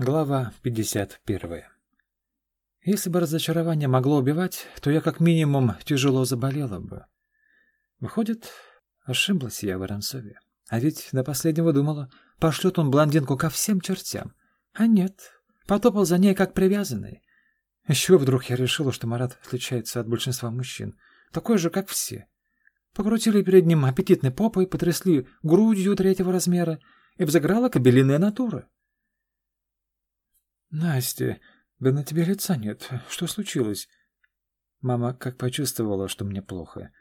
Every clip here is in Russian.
Глава 51. Если бы разочарование могло убивать, то я как минимум тяжело заболела бы. Выходит, ошиблась я в Воронцове. А ведь до последнего думала, пошлет он блондинку ко всем чертям. А нет, потопал за ней как привязанный. Еще вдруг я решила, что Марат отличается от большинства мужчин. Такой же, как все. Покрутили перед ним аппетитной попой, потрясли грудью третьего размера, и взыграла кобелиная натура. «Настя, да на тебе лица нет. Что случилось?» Мама как почувствовала, что мне плохо.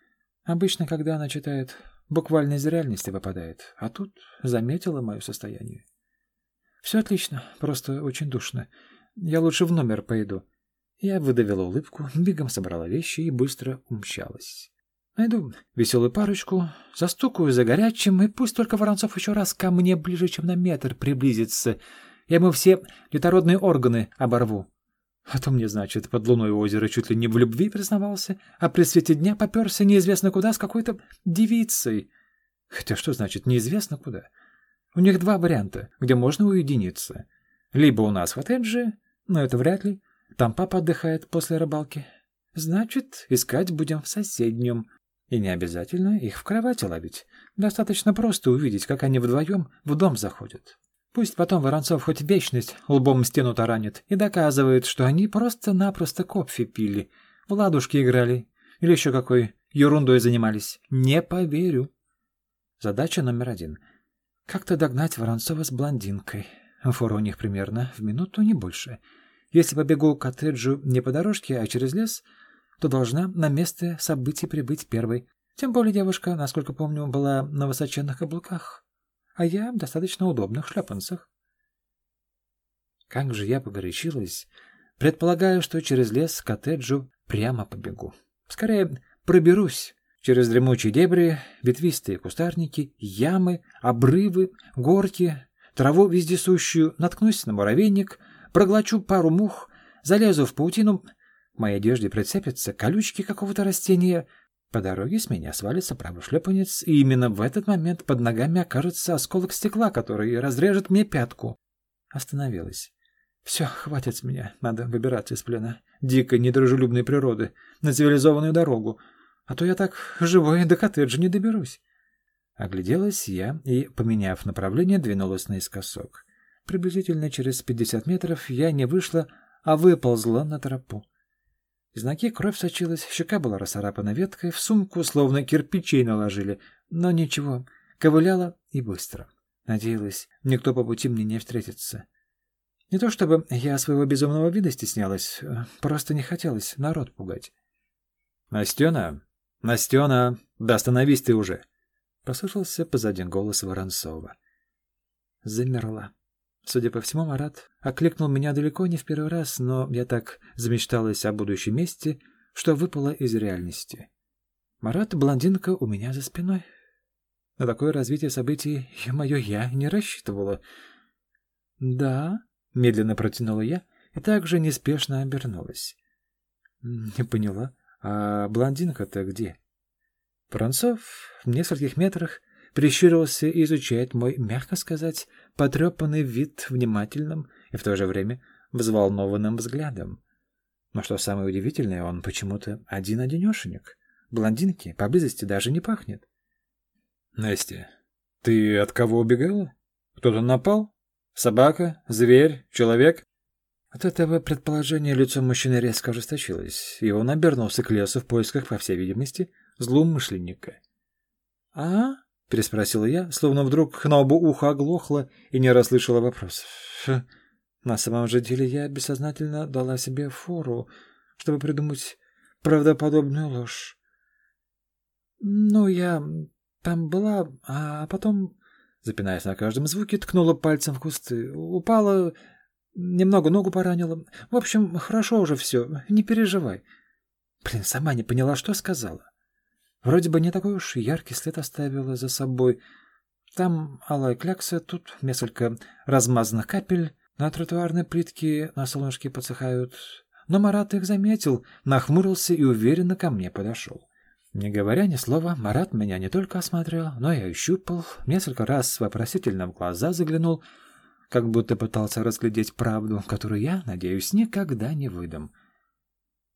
Обычно, когда она читает, буквально из реальности выпадает, а тут заметила мое состояние. «Все отлично, просто очень душно. Я лучше в номер пойду». Я выдавила улыбку, бегом собрала вещи и быстро умчалась. Найду веселую парочку, застукаю за горячим, и пусть только Воронцов еще раз ко мне ближе, чем на метр приблизится — я ему все детородные органы оборву. А то мне, значит, под луной озера чуть ли не в любви признавался, а при свете дня поперся неизвестно куда с какой-то девицей. Хотя что значит неизвестно куда? У них два варианта, где можно уединиться. Либо у нас в коттедже, но это вряд ли. Там папа отдыхает после рыбалки. Значит, искать будем в соседнем. И не обязательно их в кровати ловить. Достаточно просто увидеть, как они вдвоем в дом заходят. Пусть потом Воронцов хоть вечность лбом стену таранит и доказывает, что они просто-напросто кофе пили, в ладушки играли или еще какой ерундой занимались. Не поверю. Задача номер один. Как-то догнать Воронцова с блондинкой. Фора у них примерно в минуту, не больше. Если побегу к коттеджу не по дорожке, а через лес, то должна на место событий прибыть первой. Тем более девушка, насколько помню, была на высоченных каблуках а я в достаточно удобных шлепанцах. Как же я погорячилась. Предполагаю, что через лес к коттеджу прямо побегу. Скорее, проберусь через дремучие дебри, ветвистые кустарники, ямы, обрывы, горки, траву вездесущую, наткнусь на муравейник, проглочу пару мух, залезу в паутину, в моей одежде прицепятся колючки какого-то растения, по дороге с меня свалится правый шлепанец, и именно в этот момент под ногами окажется осколок стекла, который разрежет мне пятку. Остановилась. Все, хватит с меня, надо выбираться из плена дикой, недружелюбной природы на цивилизованную дорогу, а то я так живой до коттеджа не доберусь. Огляделась я и, поменяв направление, двинулась наискосок. Приблизительно через пятьдесят метров я не вышла, а выползла на тропу. Из ноги кровь сочилась, щека была расцарапана веткой, в сумку словно кирпичей наложили, но ничего, ковыляла и быстро. Надеялась, никто по пути мне не встретится. Не то чтобы я своего безумного вида стеснялась, просто не хотелось народ пугать. «Настена! Настена! Да остановись ты уже!» Послышался позади голос Воронцова. Замерла. Судя по всему, Марат окликнул меня далеко не в первый раз, но я так замечталась о будущем месте, что выпала из реальности. Марат — блондинка у меня за спиной. На такое развитие событий, мое я не рассчитывала. «Да», — медленно протянула я и также неспешно обернулась. «Не поняла, а блондинка-то где?» Францов в нескольких метрах прищурился и изучает мой, мягко сказать, потрепанный вид внимательным и в то же время взволнованным взглядом. Но что самое удивительное, он почему-то один-одинешенек. Блондинки поблизости даже не пахнет. «Настя, ты от кого убегала? Кто-то напал? Собака? Зверь? Человек?» От этого предположения лицо мужчины резко ожесточилось, и он обернулся к лесу в поисках, по всей видимости, злоумышленника. «А?» — переспросила я, словно вдруг на оба уха оглохла и не расслышала вопрос. На самом же деле я бессознательно дала себе фору, чтобы придумать правдоподобную ложь. Ну, я там была, а потом, запинаясь на каждом звуке, ткнула пальцем в кусты. Упала, немного ногу поранила. В общем, хорошо уже все, не переживай. Блин, сама не поняла, что сказала. Вроде бы не такой уж яркий след оставила за собой. Там алая клякса, тут несколько размазанных капель, на тротуарной плитке на солнышке подсыхают. Но Марат их заметил, нахмурился и уверенно ко мне подошел. Не говоря ни слова, Марат меня не только осмотрел, но и ощупал, несколько раз вопросительно в глаза заглянул, как будто пытался разглядеть правду, которую я, надеюсь, никогда не выдам.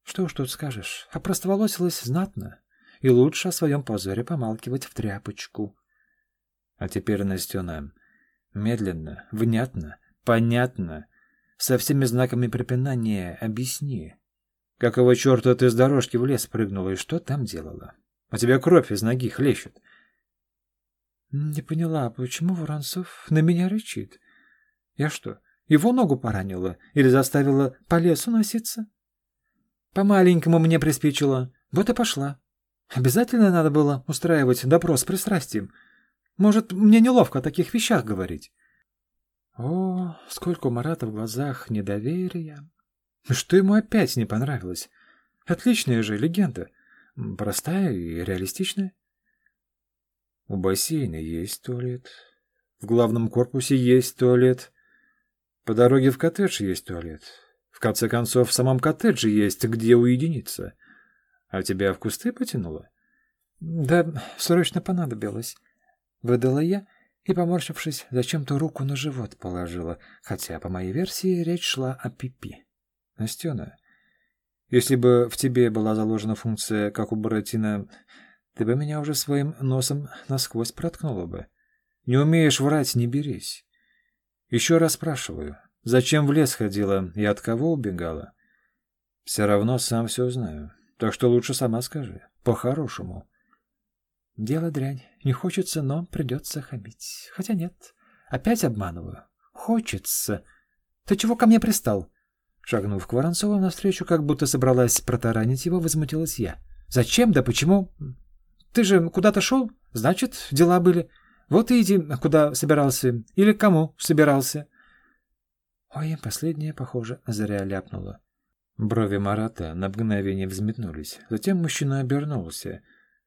Что уж тут скажешь, опростоволосилась знатно, и лучше о своем позоре помалкивать в тряпочку. А теперь, Настена, медленно, внятно, понятно, со всеми знаками препинания объясни, какого черта ты с дорожки в лес прыгнула и что там делала? У тебя кровь из ноги хлещет. Не поняла, почему Воронцов на меня рычит? Я что, его ногу поранила или заставила по лесу носиться? По-маленькому мне приспичило, вот и пошла. Обязательно надо было устраивать допрос с пристрастием. Может, мне неловко о таких вещах говорить? О, сколько у Марата в глазах недоверия. Что ему опять не понравилось? Отличная же легенда. Простая и реалистичная. У бассейна есть туалет. В главном корпусе есть туалет. По дороге в коттедж есть туалет. В конце концов, в самом коттедже есть где уединиться. А тебя в кусты потянуло? Да, срочно понадобилось. Выдала я и, поморщившись, зачем-то руку на живот положила, хотя, по моей версии, речь шла о пипи. Настена, если бы в тебе была заложена функция, как у Буратино, ты бы меня уже своим носом насквозь проткнула бы. Не умеешь врать, не берись. Еще раз спрашиваю, зачем в лес ходила и от кого убегала? Все равно сам все знаю, так что лучше сама скажи, по-хорошему. Дело дрянь, не хочется, но придется хамить. Хотя нет, опять обманываю. Хочется. Ты чего ко мне пристал? Шагнув к Воронцову навстречу, как будто собралась протаранить его, возмутилась я. «Зачем? Да почему? Ты же куда-то шел? Значит, дела были. Вот и иди, куда собирался. Или кому собирался?» Ой, последнее, похоже, зря ляпнула. Брови Марата на мгновение взметнулись. Затем мужчина обернулся.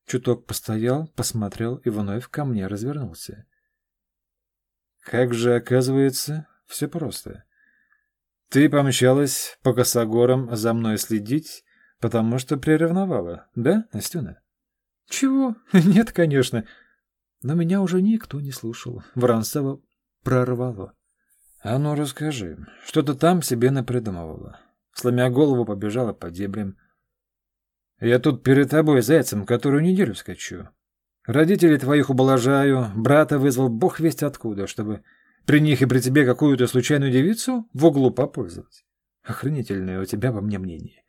Чуток постоял, посмотрел и вновь ко мне развернулся. «Как же, оказывается, все просто. Ты помчалась по косогорам за мной следить, потому что приревновала, да, Настюна? Чего? Нет, конечно. Но меня уже никто не слушал. Воронцова прорвало. А ну расскажи, что ты там себе напридумывала? Сломя голову, побежала по дебрям. Я тут перед тобой зайцем которую неделю скачу. Родителей твоих ублажаю, брата вызвал бог весть откуда, чтобы при них и при тебе какую-то случайную девицу в углу попользовать. Охренительное у тебя во мне мнение.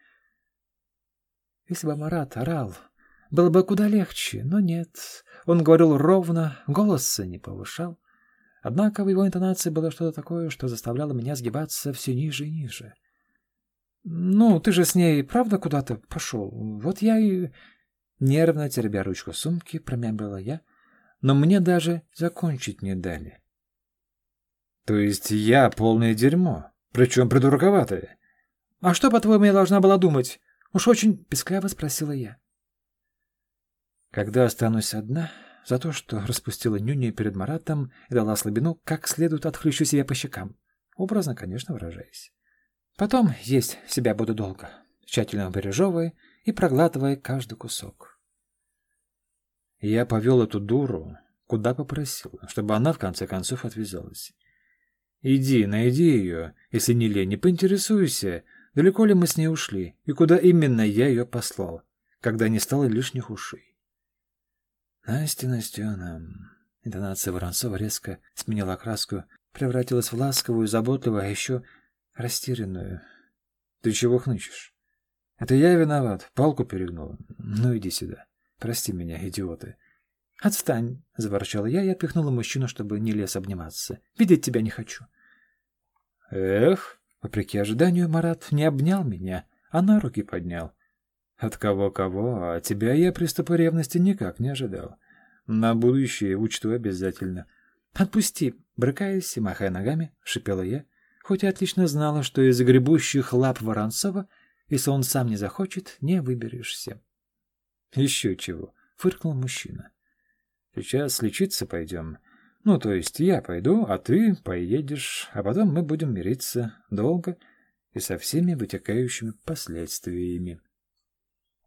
Если бы Марат орал, было бы куда легче, но нет. Он говорил ровно, голоса не повышал. Однако в его интонации было что-то такое, что заставляло меня сгибаться все ниже и ниже. «Ну, ты же с ней правда куда-то пошел? Вот я и...» Нервно теребя ручку сумки, промямлила я, но мне даже закончить не дали. То есть я полное дерьмо, причем придурковатое. А что, по-твоему, я должна была думать? Уж очень пескляво спросила я. Когда останусь одна, за то, что распустила нюни перед Маратом и дала слабину, как следует отхлещу себя по щекам. Образно, конечно, выражаясь. Потом есть себя буду долго, тщательно вырежевывая и проглатывая каждый кусок. Я повел эту дуру, куда попросил, чтобы она в конце концов отвязалась. Иди, найди ее, если не лень, не поинтересуйся, далеко ли мы с ней ушли и куда именно я ее послал, когда не стало лишних ушей. Настя, Настена... Интонация Воронцова резко сменила окраску, превратилась в ласковую, заботливую, а еще растерянную. Ты чего хнычешь? Это я виноват, палку перегнул. Ну иди сюда. Прости меня, идиоты. «Отстань!» — заворчала я и отпихнула мужчину, чтобы не лез обниматься. «Видеть тебя не хочу». Эх, вопреки ожиданию, Марат не обнял меня, а на руки поднял. От кого-кого, а тебя я приступа ревности никак не ожидал. На будущее учту обязательно. «Отпусти!» — брыкаясь и махая ногами, шипела я, хоть и отлично знала, что из гребущих лап Воронцова, если он сам не захочет, не выберешься. «Еще чего!» — фыркнул мужчина. «Сейчас лечиться пойдем. Ну, то есть я пойду, а ты поедешь, а потом мы будем мириться долго и со всеми вытекающими последствиями.